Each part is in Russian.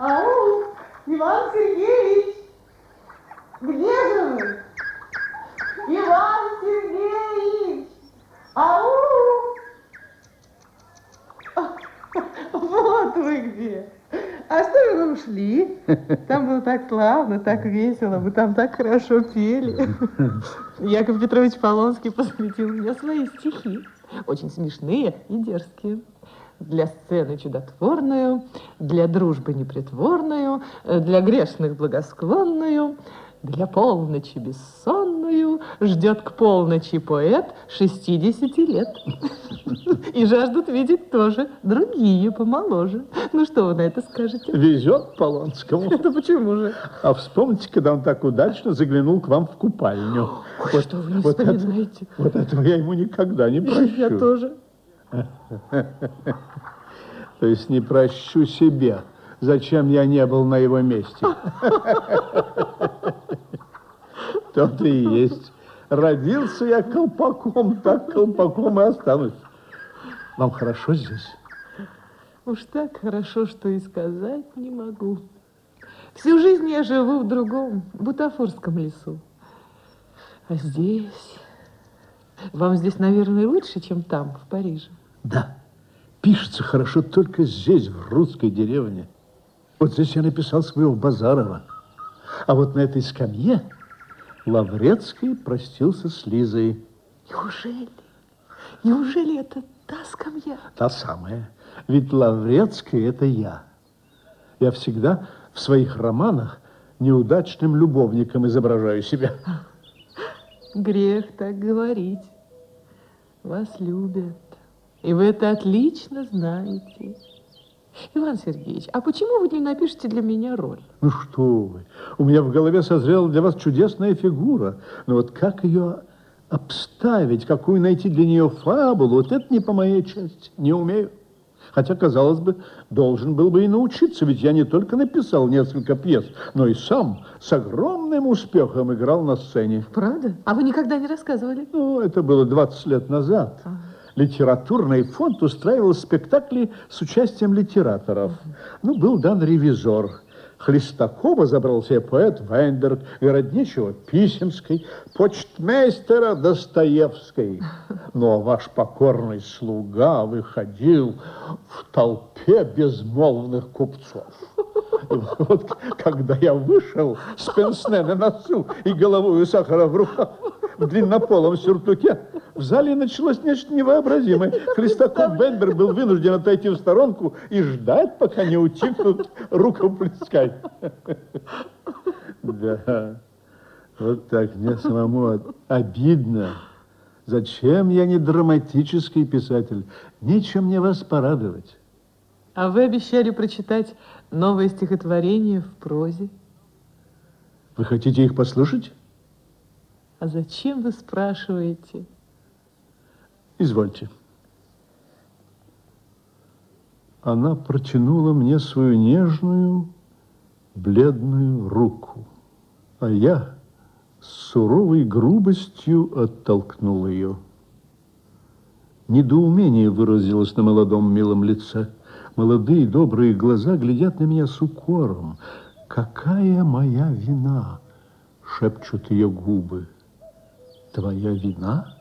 Ау, Иван Сергеевич, где же вы? Иван Сергеевич, ау! Вот вы где. А что же вы ушли? Там было так славно, так весело, вы там так хорошо пели. Яков Петрович Полонский посвятил мне свои стихи. Очень смешные и дерзкие. Для сцены чудотворную, для дружбы непритворную, для грешных благосклонную, для полночи бессонную ждет к полночи поэт 60 лет. И жаждут видеть тоже другие помоложе. Ну что вы на это скажете? Везет Полонскому. Это почему же? А вспомните, когда он так удачно заглянул к вам в купальню. Ой, вот, что вы не вот вспоминаете? Это, вот этого я ему никогда не прощу. Я тоже. То есть не прощу себе. Зачем я не был на его месте? То-то и есть. Родился я колпаком, так колпаком и останусь. Вам хорошо здесь? Уж так хорошо, что и сказать не могу. Всю жизнь я живу в другом, бутафорском лесу. А здесь... Вам здесь, наверное, лучше, чем там, в Париже. Да. Пишется хорошо только здесь, в русской деревне. Вот здесь я написал своего Базарова. А вот на этой скамье Лаврецкий простился с Лизой. Неужели? Неужели это та скамья? Та самая. Ведь Лаврецкий – это я. Я всегда в своих романах неудачным любовником изображаю себя. Грех так говорить. Вас любят. И вы это отлично знаете. Иван Сергеевич, а почему вы не напишете для меня роль? Ну что вы, у меня в голове созрела для вас чудесная фигура. Но вот как ее обставить, какую найти для нее фабулу, вот это не по моей части, не умею. Хотя, казалось бы, должен был бы и научиться, ведь я не только написал несколько пьес, но и сам с огромным успехом играл на сцене. Правда? А вы никогда не рассказывали? Ну, это было 20 лет назад. Ага литературный фонд устраивал спектакли с участием литераторов. Ну, был дан ревизор. Хлестакова забрал себе поэт Вайнберг, Городничего Писемской, почтмейстера Достоевской. Ну, а ваш покорный слуга выходил в толпе безмолвных купцов. Вот когда я вышел с пенсне на носу и головой сахара в руках, в длиннополом сюртуке, в зале началось нечто невообразимое. Хлестаков Бенбер был вынужден отойти в сторонку и ждать, пока не утихнут рукоплескать. Да, вот так мне самому обидно. Зачем я не драматический писатель? Нечем мне вас порадовать. А вы обещали прочитать новое стихотворение в прозе. Вы хотите их послушать? А зачем вы спрашиваете? Извольте. Она протянула мне свою нежную, бледную руку, а я с суровой грубостью оттолкнул ее. Недоумение выразилось на молодом милом лице. Молодые добрые глаза глядят на меня с укором. «Какая моя вина?» — шепчут ее губы. «Твоя вина?»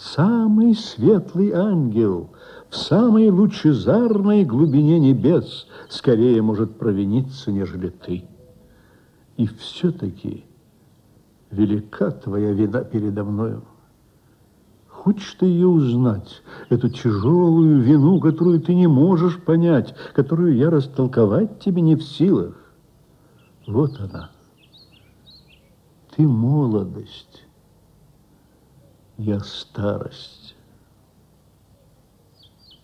Самый светлый ангел в самой лучезарной глубине небес скорее может провиниться, нежели ты. И все-таки велика твоя вина передо мною. Хочешь ты ее узнать, эту тяжелую вину, которую ты не можешь понять, которую я растолковать тебе не в силах? Вот она. Ты молодость я старость.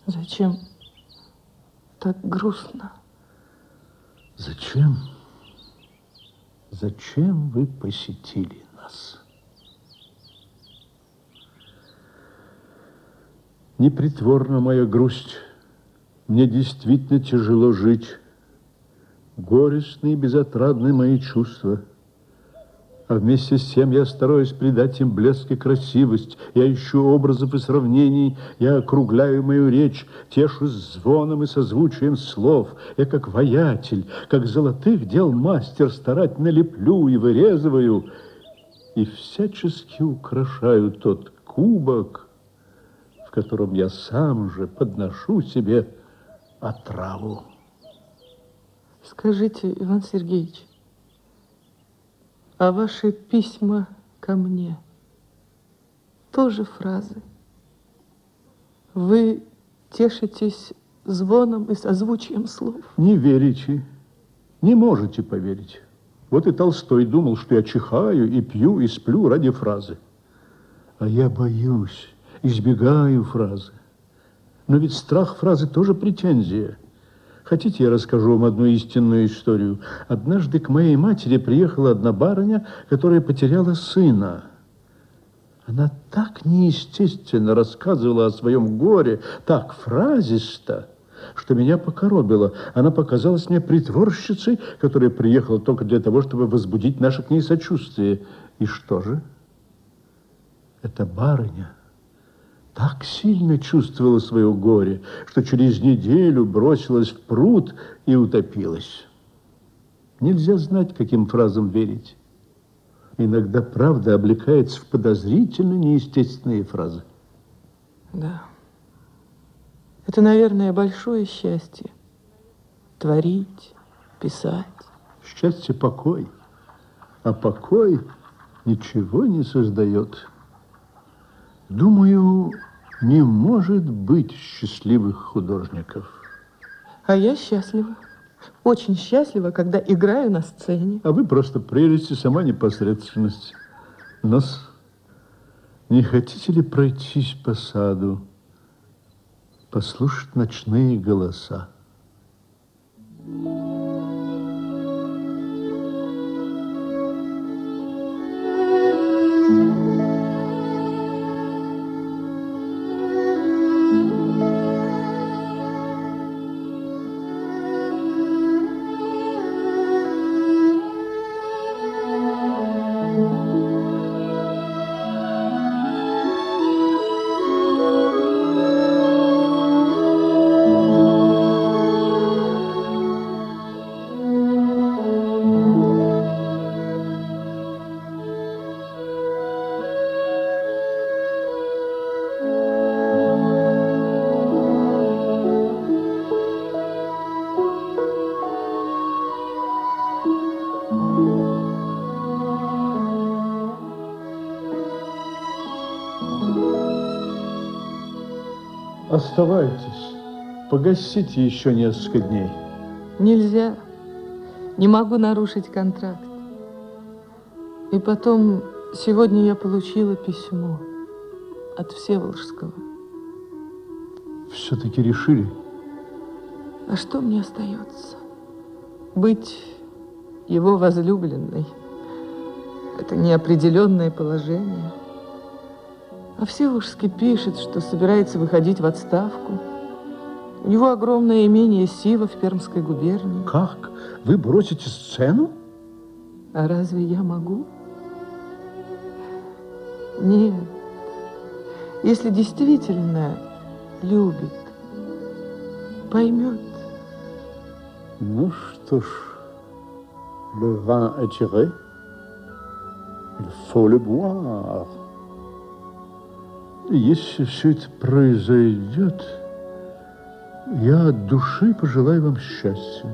Зачем так грустно? Зачем? Зачем вы посетили нас? Непритворна моя грусть. Мне действительно тяжело жить. Горестные и безотрадные мои чувства. А вместе с тем я стараюсь придать им блеск и красивость. Я ищу образов и сравнений, я округляю мою речь, тешусь звоном и созвучием слов. Я как воятель, как золотых дел мастер старательно леплю и вырезываю, и всячески украшаю тот кубок, в котором я сам же подношу себе отраву. Скажите, Иван Сергеевич, а ваши письма ко мне тоже фразы? Вы тешитесь звоном и созвучием слов? Не верите, не можете поверить. Вот и Толстой думал, что я чихаю и пью и сплю ради фразы. А я боюсь, избегаю фразы. Но ведь страх фразы тоже претензия. Хотите, я расскажу вам одну истинную историю? Однажды к моей матери приехала одна барыня, которая потеряла сына. Она так неестественно рассказывала о своем горе, так фразисто, что меня покоробило. Она показалась мне притворщицей, которая приехала только для того, чтобы возбудить наше к ней сочувствие. И что же? Эта барыня так сильно чувствовала свое горе, что через неделю бросилась в пруд и утопилась. Нельзя знать, каким фразам верить. Иногда правда облекается в подозрительно неестественные фразы. Да. Это, наверное, большое счастье. Творить, писать. Счастье – покой, а покой ничего не создает. Думаю, не может быть счастливых художников. А я счастлива. Очень счастлива, когда играю на сцене. А вы просто прелесть и сама непосредственность. Нас не хотите ли пройтись по саду, послушать ночные голоса? Оставайтесь. Погасите еще несколько дней. Нельзя. Не могу нарушить контракт. И потом, сегодня я получила письмо от Всеволожского. Все-таки решили? А что мне остается? Быть его возлюбленной. Это неопределенное положение. А Всеволожский пишет, что собирается выходить в отставку. У него огромное имение Сива в Пермской губернии. Как? Вы бросите сцену? А разве я могу? Нет. Если действительно любит, поймет. Ну что ж, le vin est tiré, il faut le boire. Если все это произойдет, я от души пожелаю вам счастья.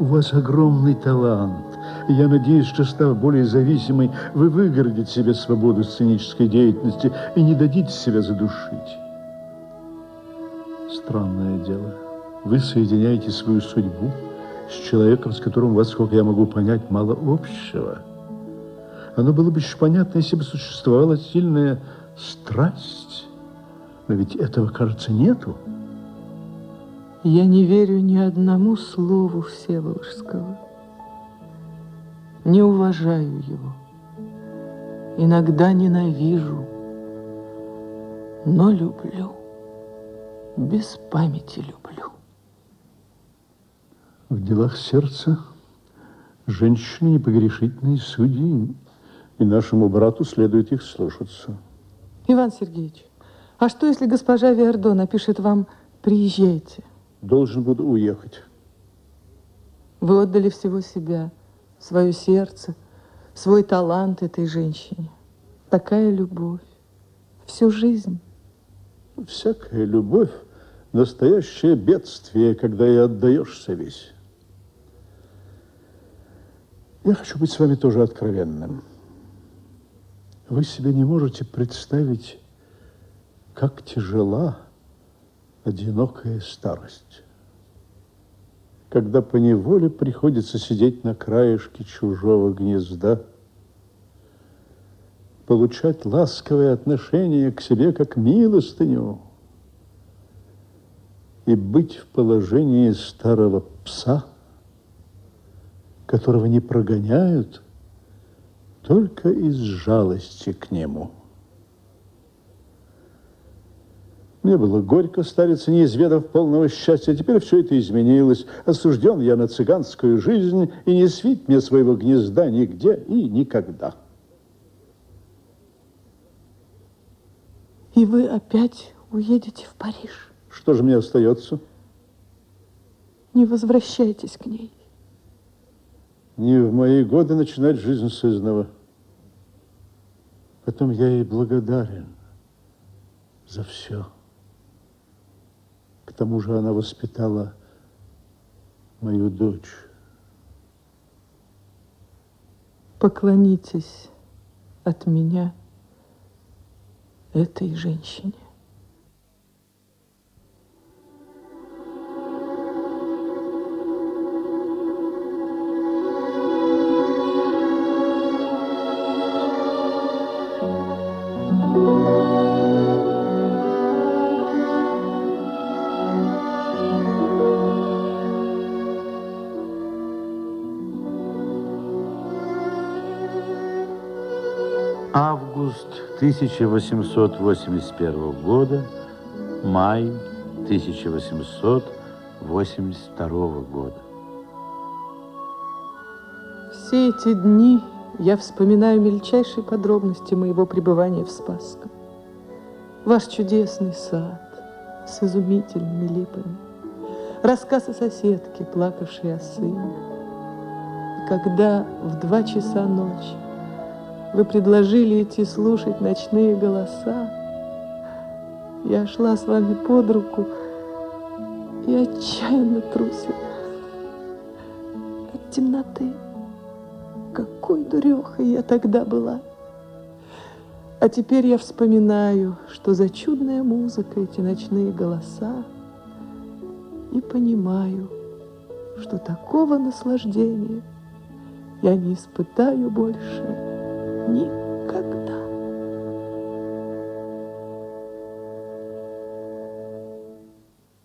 У вас огромный талант. Я надеюсь, что, став более зависимой, вы выгородите себе свободу сценической деятельности и не дадите себя задушить. Странное дело. Вы соединяете свою судьбу с человеком, с которым у вас, сколько я могу понять, мало общего. Оно было бы еще понятно, если бы существовала сильная страсть. Но ведь этого, кажется, нету. Я не верю ни одному слову Всеволожского. Не уважаю его. Иногда ненавижу, но люблю. Без памяти люблю. В делах сердца Женщины непогрешительные судьи, и нашему брату следует их слушаться. Иван Сергеевич, а что, если госпожа Виардо напишет вам «приезжайте»? Должен буду уехать. Вы отдали всего себя, свое сердце, свой талант этой женщине. Такая любовь. Всю жизнь. Всякая любовь – настоящее бедствие, когда и отдаешься весь. Я хочу быть с вами тоже откровенным. Вы себе не можете представить, как тяжела одинокая старость, когда по неволе приходится сидеть на краешке чужого гнезда, получать ласковое отношение к себе как милостыню и быть в положении старого пса, которого не прогоняют только из жалости к нему. Мне было горько стариться, не изведав полного счастья. Теперь все это изменилось. Осужден я на цыганскую жизнь, и не свить мне своего гнезда нигде и никогда. И вы опять уедете в Париж? Что же мне остается? Не возвращайтесь к ней. Не в мои годы начинать жизнь с изного. Потом я ей благодарен за все. К тому же она воспитала мою дочь. Поклонитесь от меня этой женщине. Август 1881 года, май 1882 года. Все эти дни я вспоминаю мельчайшие подробности моего пребывания в Спасском. Ваш чудесный сад с изумительными липами, рассказ о соседке, плакавшей о сыне. И когда в два часа ночи вы предложили идти слушать ночные голоса. Я шла с вами под руку и отчаянно трусила от темноты. Какой дурехой я тогда была. А теперь я вспоминаю, что за чудная музыка эти ночные голоса, и понимаю, что такого наслаждения я не испытаю больше никогда.